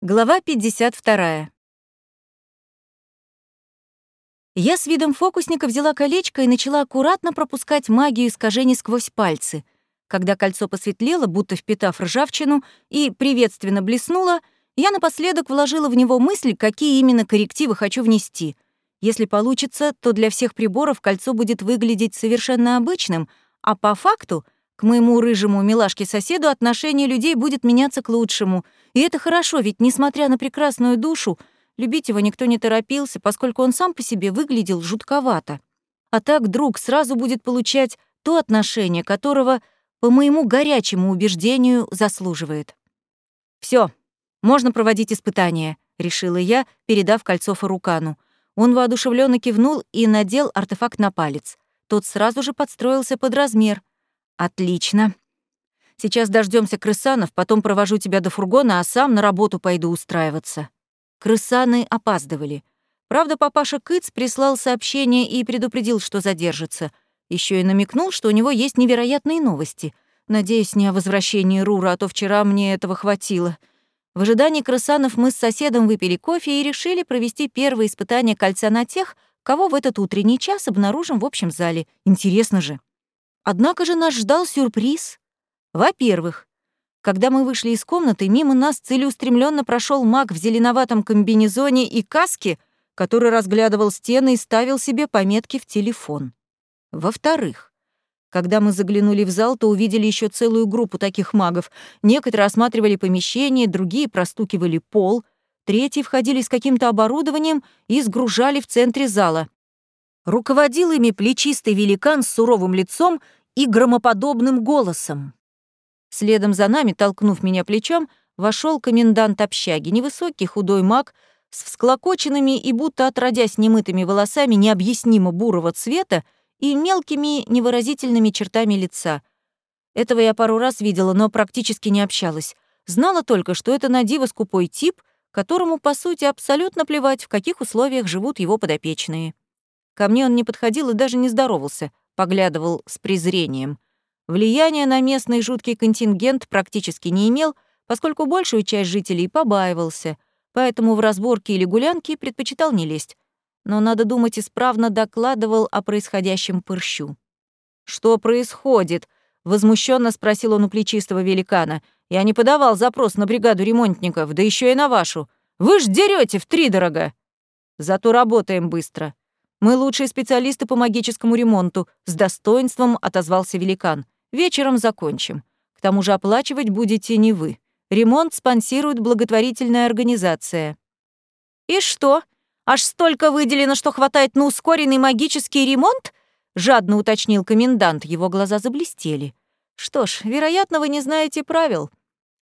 Глава 52. Я с видом фокусника взяла колечко и начала аккуратно пропускать магию искажений сквозь пальцы. Когда кольцо посветлело, будто впитав ржавчину, и приветственно блеснуло, я напоследок вложила в него мысль, какие именно коррективы хочу внести. Если получится, то для всех приборов кольцо будет выглядеть совершенно обычным, а по факту — к моему рыжему милашке-соседу отношение людей будет меняться к лучшему. И это хорошо, ведь, несмотря на прекрасную душу, любить его никто не торопился, поскольку он сам по себе выглядел жутковато. А так друг сразу будет получать то отношение, которого, по моему горячему убеждению, заслуживает. Все, можно проводить испытание», — решила я, передав кольцо Фарукану. Он воодушевленно кивнул и надел артефакт на палец. Тот сразу же подстроился под размер, Отлично. Сейчас дождемся крысанов, потом провожу тебя до фургона, а сам на работу пойду устраиваться. Крысаны опаздывали. Правда, папаша Кыц прислал сообщение и предупредил, что задержится. Еще и намекнул, что у него есть невероятные новости. Надеюсь, не о возвращении Рура, а то вчера мне этого хватило. В ожидании крысанов мы с соседом выпили кофе и решили провести первое испытание кольца на тех, кого в этот утренний час обнаружим в общем зале. Интересно же. Однако же нас ждал сюрприз. Во-первых, когда мы вышли из комнаты, мимо нас целеустремленно прошел маг в зеленоватом комбинезоне и каске, который разглядывал стены и ставил себе пометки в телефон. Во-вторых, когда мы заглянули в зал, то увидели еще целую группу таких магов. Некоторые осматривали помещение, другие простукивали пол, третьи входили с каким-то оборудованием и сгружали в центре зала. Руководил ими плечистый великан с суровым лицом и громоподобным голосом. Следом за нами, толкнув меня плечом, вошел комендант общаги, невысокий худой маг с всклокоченными и будто отродясь немытыми волосами необъяснимо бурого цвета и мелкими невыразительными чертами лица. Этого я пару раз видела, но практически не общалась. Знала только, что это на диво скупой тип, которому, по сути, абсолютно плевать, в каких условиях живут его подопечные. Ко мне он не подходил и даже не здоровался, поглядывал с презрением. Влияния на местный жуткий контингент практически не имел, поскольку большую часть жителей побаивался, поэтому в разборки или гулянки предпочитал не лезть. Но, надо думать, исправно докладывал о происходящем пырщу. «Что происходит?» — возмущенно спросил он у плечистого великана. «Я не подавал запрос на бригаду ремонтников, да еще и на вашу. Вы ж дерете втридорога!» «Зато работаем быстро. Мы лучшие специалисты по магическому ремонту, с достоинством отозвался великан. Вечером закончим. К тому же оплачивать будете не вы. Ремонт спонсирует благотворительная организация. И что? Аж столько выделено, что хватает на ускоренный магический ремонт? Жадно уточнил комендант, его глаза заблестели. Что ж, вероятно, вы не знаете правил.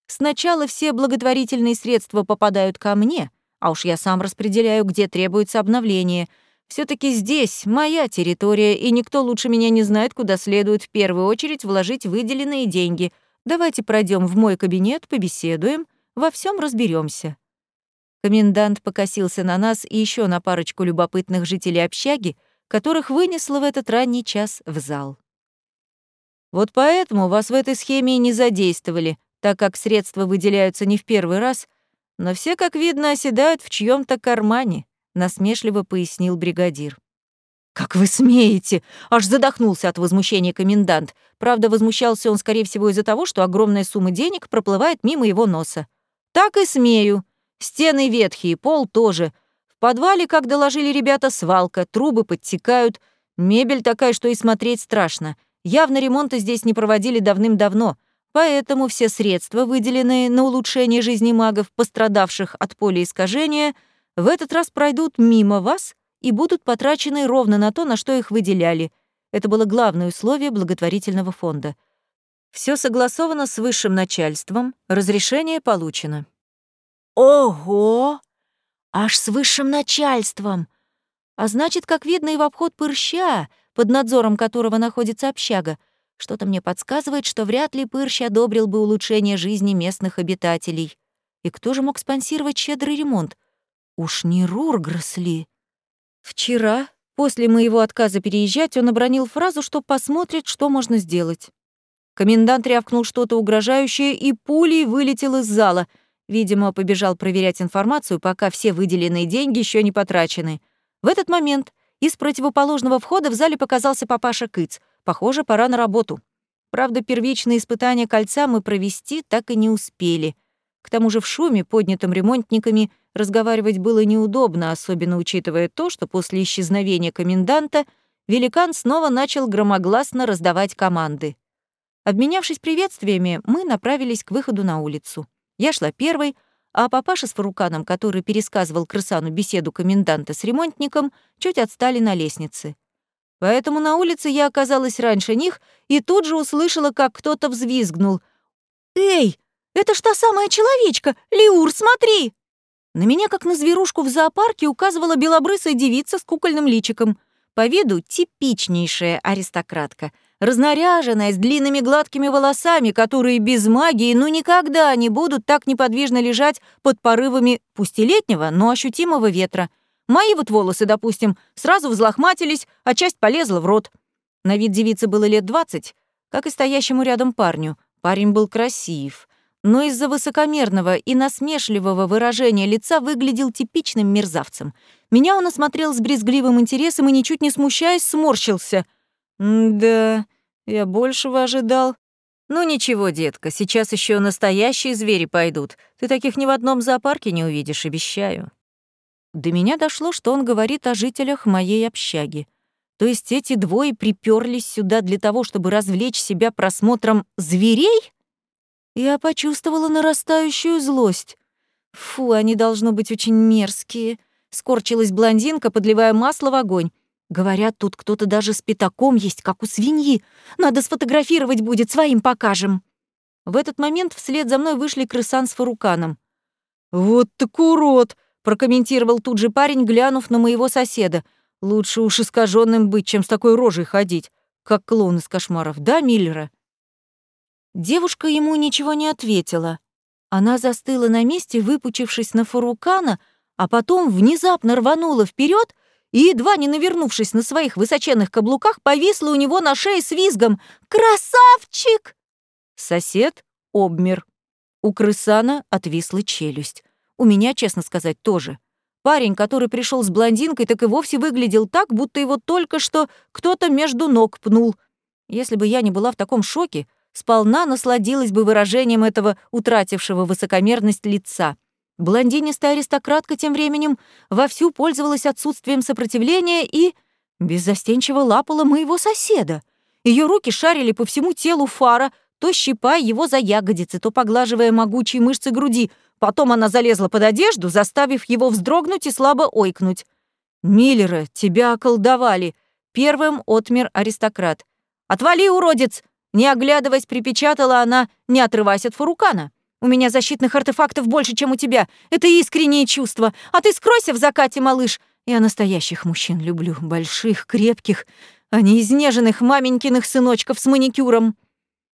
Сначала все благотворительные средства попадают ко мне, а уж я сам распределяю, где требуется обновление — все таки здесь моя территория, и никто лучше меня не знает, куда следует в первую очередь вложить выделенные деньги. Давайте пройдем в мой кабинет, побеседуем, во всем разберемся. Комендант покосился на нас и еще на парочку любопытных жителей общаги, которых вынесло в этот ранний час в зал. Вот поэтому вас в этой схеме и не задействовали, так как средства выделяются не в первый раз, но все, как видно, оседают в чьем то кармане насмешливо пояснил бригадир. «Как вы смеете?» — аж задохнулся от возмущения комендант. Правда, возмущался он, скорее всего, из-за того, что огромная сумма денег проплывает мимо его носа. «Так и смею. Стены ветхие, пол тоже. В подвале, как доложили ребята, свалка, трубы подтекают. Мебель такая, что и смотреть страшно. Явно ремонта здесь не проводили давным-давно, поэтому все средства, выделенные на улучшение жизни магов, пострадавших от поля искажения — в этот раз пройдут мимо вас и будут потрачены ровно на то, на что их выделяли. Это было главное условие благотворительного фонда. Все согласовано с высшим начальством, разрешение получено. Ого! Аж с высшим начальством! А значит, как видно, и в обход Пырща, под надзором которого находится общага, что-то мне подсказывает, что вряд ли Пырщ одобрил бы улучшение жизни местных обитателей. И кто же мог спонсировать щедрый ремонт? Уж не Рургресс ли? Вчера, после моего отказа переезжать, он обронил фразу, что посмотрит, что можно сделать. Комендант рявкнул что-то угрожающее и пулей вылетел из зала. Видимо, побежал проверять информацию, пока все выделенные деньги еще не потрачены. В этот момент из противоположного входа в зале показался папаша Кыц. Похоже, пора на работу. Правда, первичные испытания кольца мы провести так и не успели. К тому же в шуме, поднятом ремонтниками, разговаривать было неудобно, особенно учитывая то, что после исчезновения коменданта великан снова начал громогласно раздавать команды. Обменявшись приветствиями, мы направились к выходу на улицу. Я шла первой, а папаша с Фаруканом, который пересказывал Крысану беседу коменданта с ремонтником, чуть отстали на лестнице. Поэтому на улице я оказалась раньше них и тут же услышала, как кто-то взвизгнул. «Эй, это ж та самая человечка! Лиур, смотри!» На меня, как на зверушку в зоопарке, указывала белобрысая девица с кукольным личиком. По виду типичнейшая аристократка — разнаряженная, с длинными гладкими волосами, которые без магии ну никогда не будут так неподвижно лежать под порывами пусть летнего, но ощутимого ветра. Мои вот волосы, допустим, сразу взлохматились, а часть полезла в рот. На вид девицы было лет двадцать, как и стоящему рядом парню. Парень был красив, но из-за высокомерного и насмешливого выражения лица выглядел типичным мерзавцем. Меня он осмотрел с брезгливым интересом и, ничуть не смущаясь, сморщился — «Да, я большего ожидал. Ну ничего, детка, сейчас еще настоящие звери пойдут. Ты таких ни в одном зоопарке не увидишь, обещаю». До меня дошло, что он говорит о жителях моей общаги. То есть эти двое приперлись сюда для того, чтобы развлечь себя просмотром зверей? Я почувствовала нарастающую злость. Фу, они должно быть очень мерзкие. Скорчилась блондинка, подливая масло в огонь. Говорят, тут кто-то даже с пятаком есть, как у свиньи. Надо сфотографировать будет, своим покажем. В этот момент вслед за мной вышли крысан с Фаруканом. «Вот так урод!» — прокомментировал тут же парень, глянув на моего соседа. «Лучше уж искаженным быть, чем с такой рожей ходить, как клоун из кошмаров, да, Миллера?» Девушка ему ничего не ответила. Она застыла на месте, выпучившись на Фарукана, а потом внезапно рванула вперед и, едва не навернувшись на своих высоченных каблуках, повисла у него на шее с визгом «Красавчик!». Сосед обмер. У крысана отвисла челюсть. У меня, честно сказать, тоже. Парень, который пришел с блондинкой, так и вовсе выглядел так, будто его только что кто-то между ног пнул. Если бы я не была в таком шоке, сполна насладилась бы выражением этого утратившего высокомерность лица. Блондинистая аристократка тем временем вовсю пользовалась отсутствием сопротивления и беззастенчиво лапала моего соседа. Ее руки шарили по всему телу фара, то щипая его за ягодицы, то поглаживая могучие мышцы груди. Потом она залезла под одежду, заставив его вздрогнуть и слабо ойкнуть. «Миллера, тебя околдовали!» Первым отмер аристократ. «Отвали, уродец!» Не оглядываясь, припечатала она, не отрываясь от фурукана. У меня защитных артефактов больше, чем у тебя. Это искреннее чувство. А ты скройся в закате, малыш. Я настоящих мужчин люблю. Больших, крепких, а не изнеженных маменькиных сыночков с маникюром».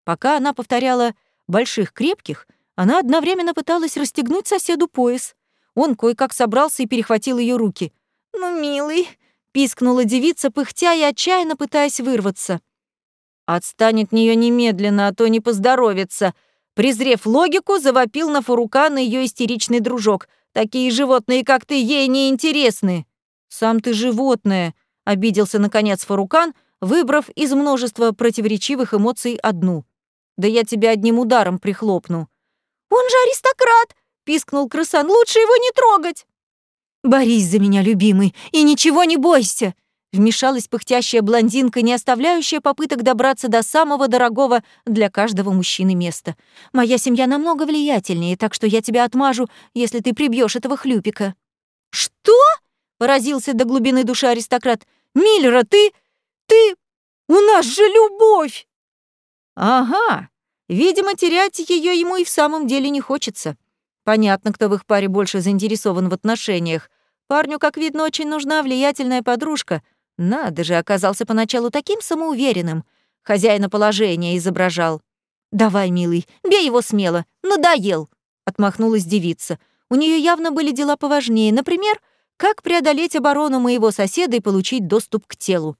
Пока она повторяла «больших, крепких», она одновременно пыталась расстегнуть соседу пояс. Он кое-как собрался и перехватил ее руки. «Ну, милый», — пискнула девица, пыхтя и отчаянно пытаясь вырваться. «Отстань от нее немедленно, а то не поздоровится», Презрев логику, завопил на Фурукана ее истеричный дружок. «Такие животные, как ты, ей не интересны!» «Сам ты животное!» — обиделся, наконец, Фарукан, выбрав из множества противоречивых эмоций одну. «Да я тебя одним ударом прихлопну». «Он же аристократ!» — пискнул крысан. «Лучше его не трогать!» «Борись за меня, любимый, и ничего не бойся!» Вмешалась пыхтящая блондинка, не оставляющая попыток добраться до самого дорогого для каждого мужчины места. «Моя семья намного влиятельнее, так что я тебя отмажу, если ты прибьешь этого хлюпика». «Что?» — поразился до глубины души аристократ. «Миллера, ты... ты... у нас же любовь!» «Ага. Видимо, терять ее ему и в самом деле не хочется. Понятно, кто в их паре больше заинтересован в отношениях. Парню, как видно, очень нужна влиятельная подружка — надо же, оказался поначалу таким самоуверенным. Хозяина положения изображал. «Давай, милый, бей его смело, надоел!» — отмахнулась девица. У нее явно были дела поважнее. Например, как преодолеть оборону моего соседа и получить доступ к телу.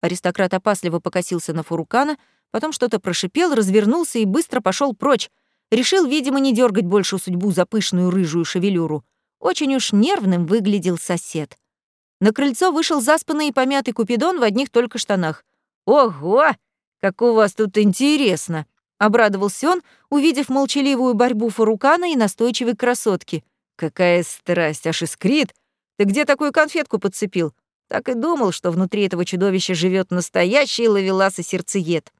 Аристократ опасливо покосился на Фурукана, потом что-то прошипел, развернулся и быстро пошел прочь. Решил, видимо, не дергать больше судьбу за пышную рыжую шевелюру. Очень уж нервным выглядел сосед. На крыльцо вышел заспанный и помятый Купидон в одних только штанах. «Ого! Как у вас тут интересно!» — обрадовался он, увидев молчаливую борьбу Фарукана и настойчивой красотки. «Какая страсть, аж искрит! Ты где такую конфетку подцепил? Так и думал, что внутри этого чудовища живет настоящий ловелас и сердцеед».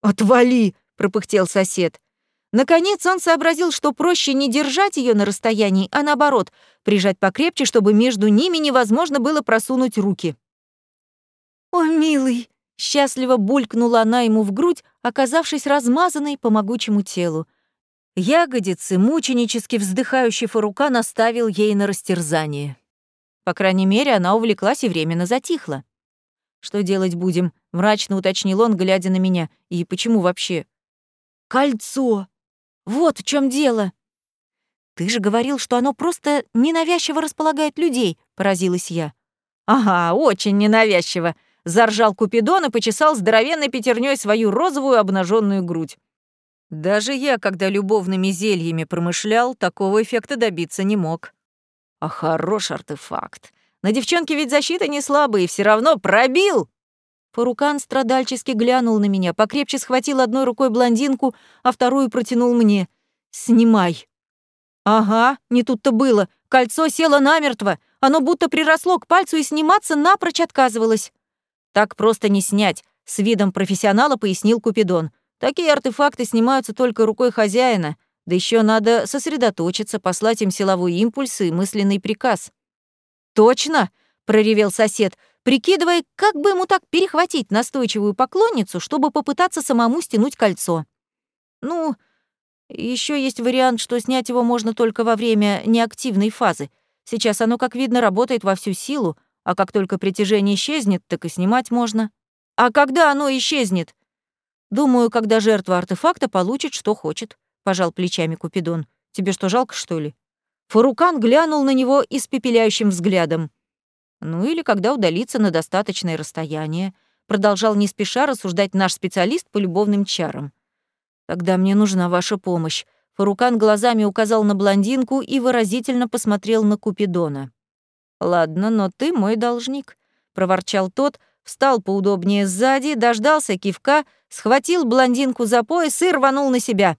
«Отвали!» — пропыхтел сосед. Наконец он сообразил, что проще не держать ее на расстоянии, а наоборот, прижать покрепче, чтобы между ними невозможно было просунуть руки. «О, милый!» — счастливо булькнула она ему в грудь, оказавшись размазанной по могучему телу. Ягодицы, мученически вздыхающий Фарука, наставил ей на растерзание. По крайней мере, она увлеклась и временно затихла. «Что делать будем?» — мрачно уточнил он, глядя на меня. «И почему вообще?» «Кольцо!» Вот в чем дело. Ты же говорил, что оно просто ненавязчиво располагает людей, поразилась я. Ага, очень ненавязчиво, заржал Купидон и почесал здоровенной пятерней свою розовую обнаженную грудь. Даже я, когда любовными зельями промышлял, такого эффекта добиться не мог. А хорош артефакт. На девчонке ведь защита не слабая, и все равно пробил. Фарукан страдальчески глянул на меня, покрепче схватил одной рукой блондинку, а вторую протянул мне. «Снимай». «Ага, не тут-то было. Кольцо село намертво. Оно будто приросло к пальцу и сниматься напрочь отказывалось». «Так просто не снять», — с видом профессионала пояснил Купидон. «Такие артефакты снимаются только рукой хозяина. Да еще надо сосредоточиться, послать им силовой импульс и мысленный приказ». «Точно?» — проревел сосед — прикидывая, как бы ему так перехватить настойчивую поклонницу, чтобы попытаться самому стянуть кольцо. Ну, еще есть вариант, что снять его можно только во время неактивной фазы. Сейчас оно, как видно, работает во всю силу, а как только притяжение исчезнет, так и снимать можно. А когда оно исчезнет? Думаю, когда жертва артефакта получит, что хочет, пожал плечами Купидон. Тебе что, жалко, что ли? Фарукан глянул на него испепеляющим взглядом. Ну или когда удалиться на достаточное расстояние, продолжал не спеша рассуждать наш специалист по любовным чарам. Тогда мне нужна ваша помощь. Фарукан глазами указал на блондинку и выразительно посмотрел на Купидона. «Ладно, но ты мой должник», — проворчал тот, встал поудобнее сзади, дождался кивка, схватил блондинку за пояс и рванул на себя.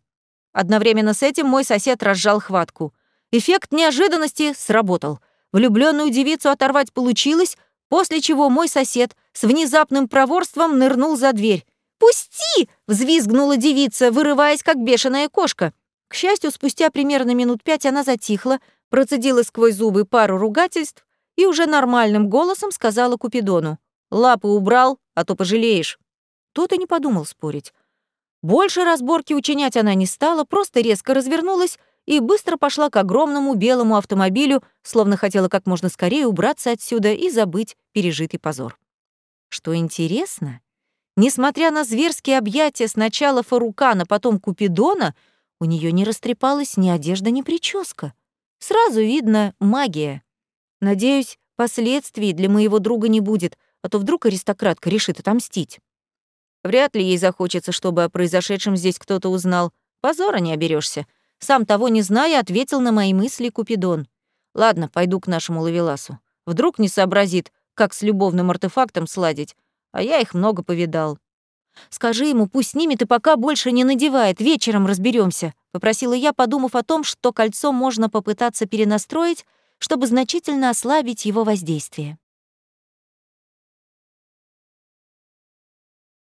Одновременно с этим мой сосед разжал хватку. Эффект неожиданности сработал — Влюбленную девицу оторвать получилось, после чего мой сосед с внезапным проворством нырнул за дверь. «Пусти!» — взвизгнула девица, вырываясь, как бешеная кошка. К счастью, спустя примерно минут пять она затихла, процедила сквозь зубы пару ругательств и уже нормальным голосом сказала Купидону. «Лапы убрал, а то пожалеешь». Тот и не подумал спорить. Больше разборки учинять она не стала, просто резко развернулась и быстро пошла к огромному белому автомобилю, словно хотела как можно скорее убраться отсюда и забыть пережитый позор. Что интересно, несмотря на зверские объятия сначала Фарукана, потом Купидона, у нее не растрепалась ни одежда, ни прическа. Сразу видно магия. Надеюсь, последствий для моего друга не будет, а то вдруг аристократка решит отомстить. Вряд ли ей захочется, чтобы о произошедшем здесь кто-то узнал. Позора не оберешься. Сам того не зная, ответил на мои мысли Купидон. Ладно, пойду к нашему лавеласу. Вдруг не сообразит, как с любовным артефактом сладить, а я их много повидал. «Скажи ему, пусть снимет и пока больше не надевает, вечером разберемся, попросила я, подумав о том, что кольцо можно попытаться перенастроить, чтобы значительно ослабить его воздействие.